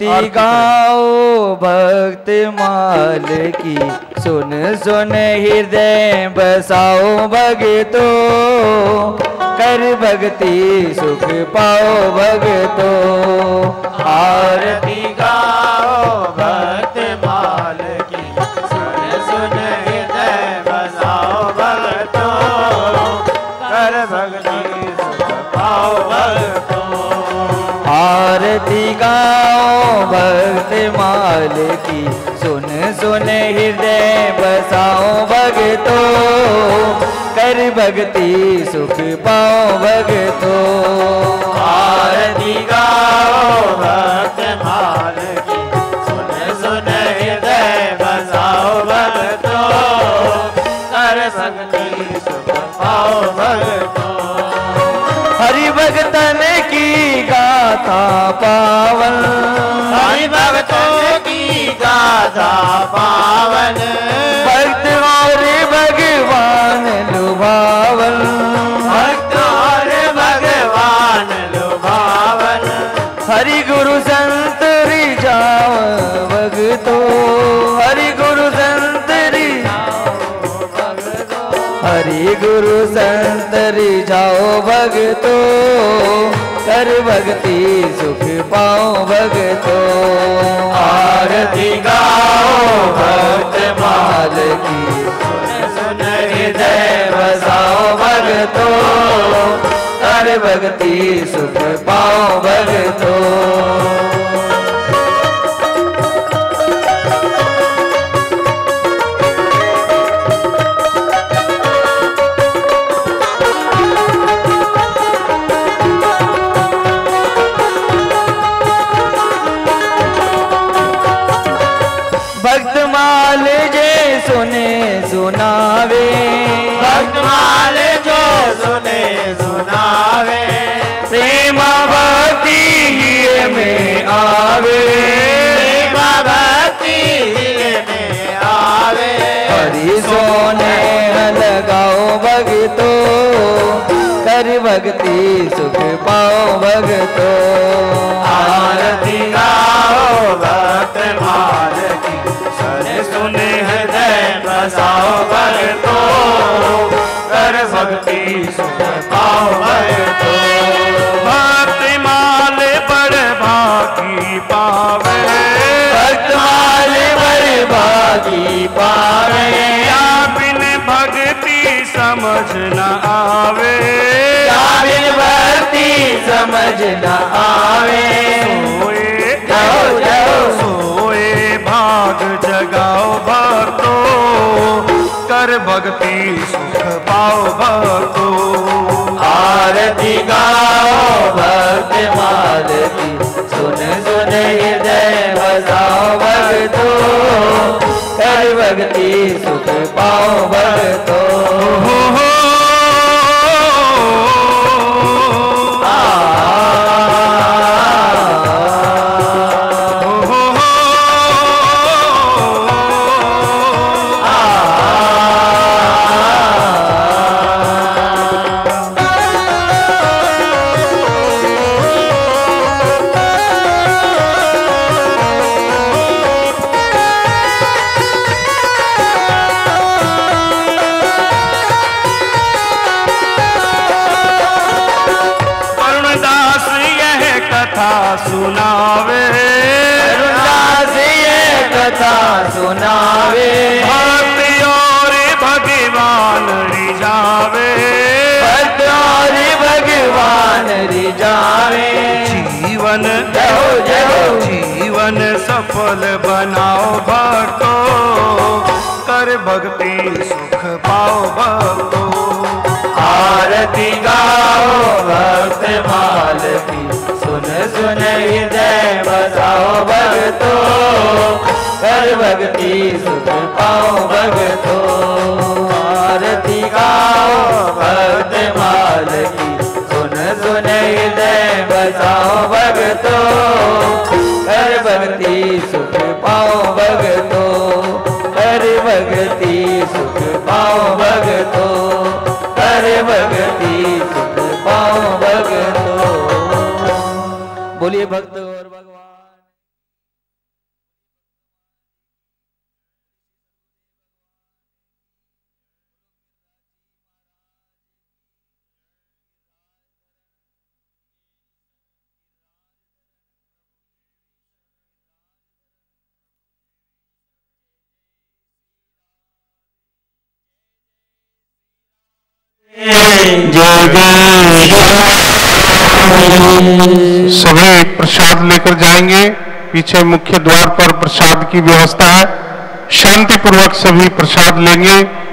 ती गाओ भक्त माल की। सुन सुन हृदय बसाओ भगतो। कर भक्ति सुख पाओ भगतो। आरती गाओ। भक्त माल की। सुन सुन हृदय बसाओ भगतो कर भक्ति सुख पाओ भगतो आरती गाओ भक्त माल की। सुन सुन हृदय बसाओ भगतो कर भक्ति सुख पाओ भगतो हरि भगतन की गाथा पावन। की गाथा पावन। भक्त और भगवान लुभावन। भक्त और भगवान लुभावन। हरि गुरु संत रिजाव भगतो। हरि गुरु संत हरि गुरु संत रिजाओ भगतो। भक्ति सुख पाओ भगतो आरती गाओ भक्त माल की सुन हृदय बसाओ भगतो भक्ति सुख पाओ भगतो भक्त माल जो सुने सुनावे। प्रेम भक्ति हिय में आवे। प्रेम भक्ति में आवे। हरि सोने लगाओ भगतो कर भक्ति सुख पाओ भगतो भक्ति सुख भक्ति माल पर भागी पावे। भक्त माल बर्बादी पावे। या बिन भक्ति समझ न आवे। भक्ति समझ न आवे। सोए जाओ, जाओ। सोए भाग जगाओ भक्तो। कर भक्ति सुख पाओ भक्तो, आरती गाओ भक्त मालती। सुन सुन, हृदय बजाओ भक्तो कर भक्ति सुख पाओ भगतो सुनावे। भक्ति और भगवान रिझावे। भक्त और भगवान रिजावे जीवन जय हो। जीवन सफल बनाओ भक्तो। कर भक्ति सुख पाओ भक्तो। आरती गाओ भक्त माल की सुन सुन हृदय कर भक्ति सुख पाओ भगतो। आरती गाओ भक्त माल की सुन सुन, हृदय बसाओ भगतो। कर भक्ति सुख पाओ भगतो। कर भक्ति सुख पाओ भगतो। कर भक्ति सुख पाओ भगतो। बोलिए भक्त। सभी प्रसाद लेकर जाएँगे। पीछे मुख्य द्वार पर प्रसाद की व्यवस्था है। शांतिपूर्वक सभी प्रसाद लेंगे।